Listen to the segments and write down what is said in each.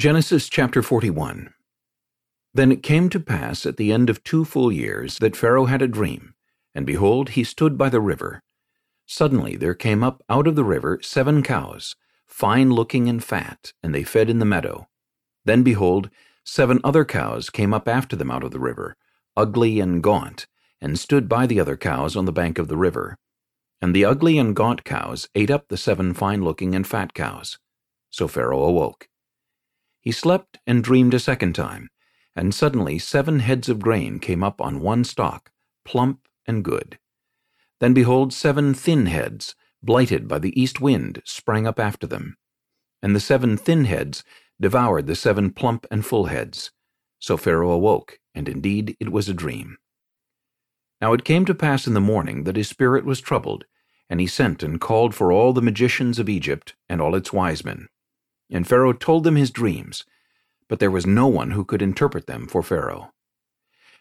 Genesis chapter 41 Then it came to pass at the end of two full years that Pharaoh had a dream, and behold, he stood by the river. Suddenly there came up out of the river seven cows, fine-looking and fat, and they fed in the meadow. Then behold, seven other cows came up after them out of the river, ugly and gaunt, and stood by the other cows on the bank of the river. And the ugly and gaunt cows ate up the seven fine-looking and fat cows. So Pharaoh awoke. He slept and dreamed a second time, and suddenly seven heads of grain came up on one stalk, plump and good. Then behold, seven thin heads, blighted by the east wind, sprang up after them. And the seven thin heads devoured the seven plump and full heads. So Pharaoh awoke, and indeed it was a dream. Now it came to pass in the morning that his spirit was troubled, and he sent and called for all the magicians of Egypt and all its wise men. And Pharaoh told them his dreams, but there was no one who could interpret them for Pharaoh.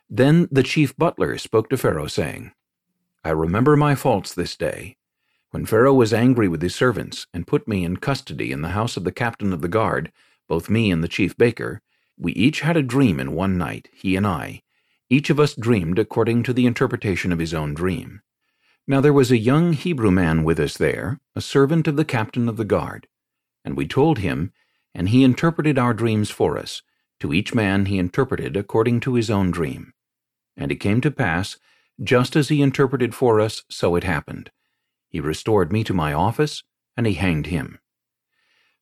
Then the chief butler spoke to Pharaoh, saying, I remember my faults this day. When Pharaoh was angry with his servants, and put me in custody in the house of the captain of the guard, both me and the chief baker, we each had a dream in one night, he and I. Each of us dreamed according to the interpretation of his own dream. Now there was a young Hebrew man with us there, a servant of the captain of the guard. And we told him, and he interpreted our dreams for us. To each man he interpreted according to his own dream. And it came to pass, just as he interpreted for us, so it happened. He restored me to my office, and he hanged him.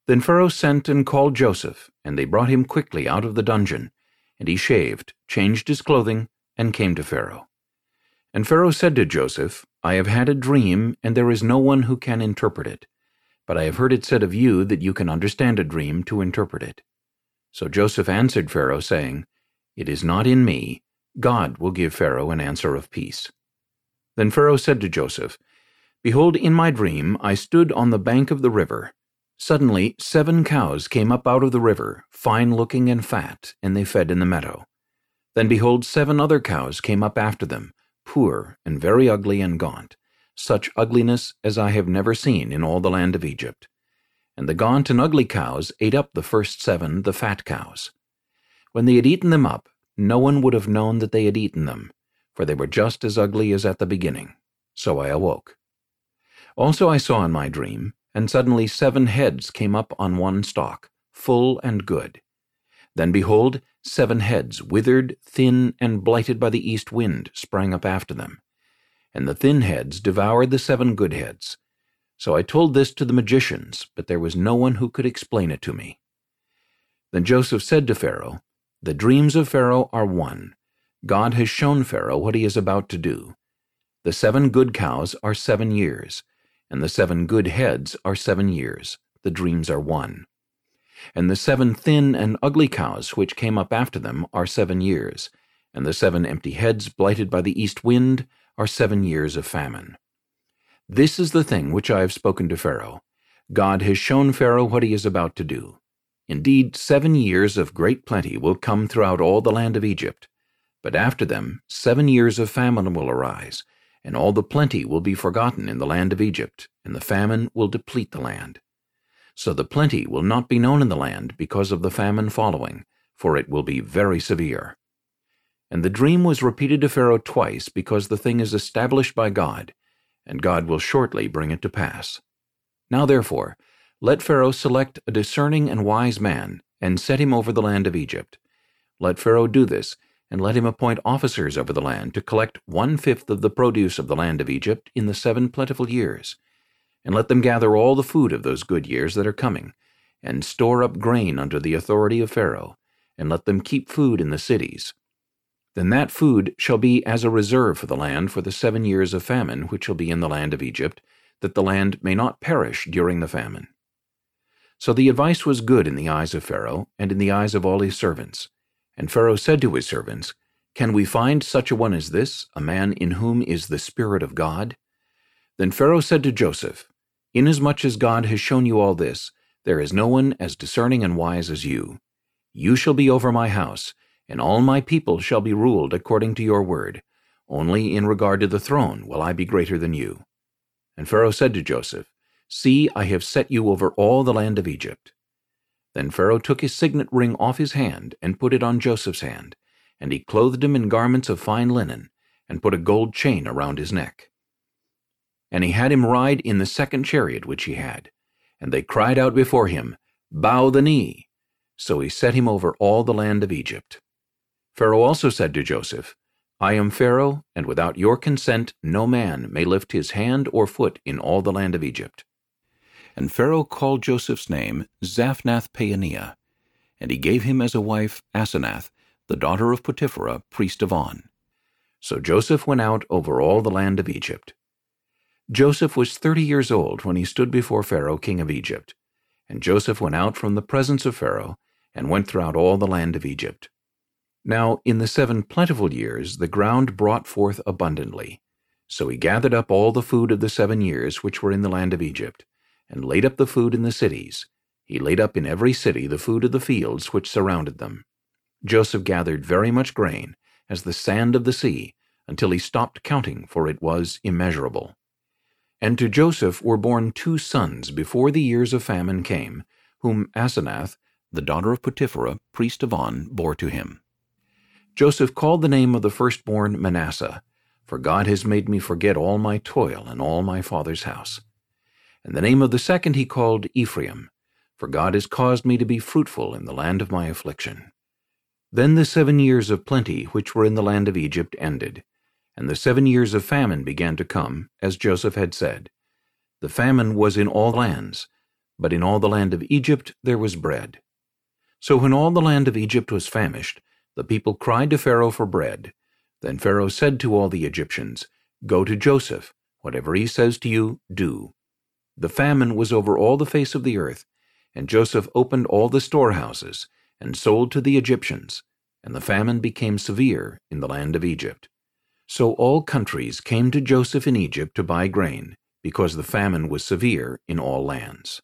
Then Pharaoh sent and called Joseph, and they brought him quickly out of the dungeon. And he shaved, changed his clothing, and came to Pharaoh. And Pharaoh said to Joseph, I have had a dream, and there is no one who can interpret it. But I have heard it said of you that you can understand a dream to interpret it. So Joseph answered Pharaoh, saying, It is not in me. God will give Pharaoh an answer of peace. Then Pharaoh said to Joseph, Behold, in my dream I stood on the bank of the river. Suddenly seven cows came up out of the river, fine-looking and fat, and they fed in the meadow. Then behold, seven other cows came up after them, poor and very ugly and gaunt such ugliness as I have never seen in all the land of Egypt. And the gaunt and ugly cows ate up the first seven, the fat cows. When they had eaten them up, no one would have known that they had eaten them, for they were just as ugly as at the beginning. So I awoke. Also I saw in my dream, and suddenly seven heads came up on one stalk, full and good. Then behold, seven heads, withered, thin, and blighted by the east wind, sprang up after them and the thin heads devoured the seven good heads. So I told this to the magicians, but there was no one who could explain it to me. Then Joseph said to Pharaoh, The dreams of Pharaoh are one. God has shown Pharaoh what he is about to do. The seven good cows are seven years, and the seven good heads are seven years. The dreams are one. And the seven thin and ugly cows which came up after them are seven years, and the seven empty heads blighted by the east wind are seven years of famine. This is the thing which I have spoken to Pharaoh. God has shown Pharaoh what he is about to do. Indeed, seven years of great plenty will come throughout all the land of Egypt. But after them, seven years of famine will arise, and all the plenty will be forgotten in the land of Egypt, and the famine will deplete the land. So the plenty will not be known in the land because of the famine following, for it will be very severe. And the dream was repeated to Pharaoh twice because the thing is established by God, and God will shortly bring it to pass. Now therefore, let Pharaoh select a discerning and wise man, and set him over the land of Egypt. Let Pharaoh do this, and let him appoint officers over the land to collect one-fifth of the produce of the land of Egypt in the seven plentiful years. And let them gather all the food of those good years that are coming, and store up grain under the authority of Pharaoh, and let them keep food in the cities, then that food shall be as a reserve for the land for the seven years of famine which shall be in the land of Egypt, that the land may not perish during the famine. So the advice was good in the eyes of Pharaoh, and in the eyes of all his servants. And Pharaoh said to his servants, Can we find such a one as this, a man in whom is the Spirit of God? Then Pharaoh said to Joseph, Inasmuch as God has shown you all this, there is no one as discerning and wise as you. You shall be over my house, and all my people shall be ruled according to your word. Only in regard to the throne will I be greater than you. And Pharaoh said to Joseph, See, I have set you over all the land of Egypt. Then Pharaoh took his signet ring off his hand and put it on Joseph's hand, and he clothed him in garments of fine linen, and put a gold chain around his neck. And he had him ride in the second chariot which he had. And they cried out before him, Bow the knee. So he set him over all the land of Egypt. Pharaoh also said to Joseph, I am Pharaoh, and without your consent no man may lift his hand or foot in all the land of Egypt. And Pharaoh called Joseph's name Zaphnath-Paaneah, and he gave him as a wife Asenath, the daughter of Potipherah, priest of On. So Joseph went out over all the land of Egypt. Joseph was thirty years old when he stood before Pharaoh king of Egypt. And Joseph went out from the presence of Pharaoh, and went throughout all the land of Egypt. Now in the seven plentiful years the ground brought forth abundantly. So he gathered up all the food of the seven years which were in the land of Egypt, and laid up the food in the cities. He laid up in every city the food of the fields which surrounded them. Joseph gathered very much grain, as the sand of the sea, until he stopped counting, for it was immeasurable. And to Joseph were born two sons before the years of famine came, whom Asenath, the daughter of Potipherah, priest of On, bore to him. Joseph called the name of the firstborn Manasseh, for God has made me forget all my toil and all my father's house. And the name of the second he called Ephraim, for God has caused me to be fruitful in the land of my affliction. Then the seven years of plenty which were in the land of Egypt ended, and the seven years of famine began to come, as Joseph had said. The famine was in all lands, but in all the land of Egypt there was bread. So when all the land of Egypt was famished, the people cried to Pharaoh for bread. Then Pharaoh said to all the Egyptians, Go to Joseph. Whatever he says to you, do. The famine was over all the face of the earth, and Joseph opened all the storehouses, and sold to the Egyptians, and the famine became severe in the land of Egypt. So all countries came to Joseph in Egypt to buy grain, because the famine was severe in all lands.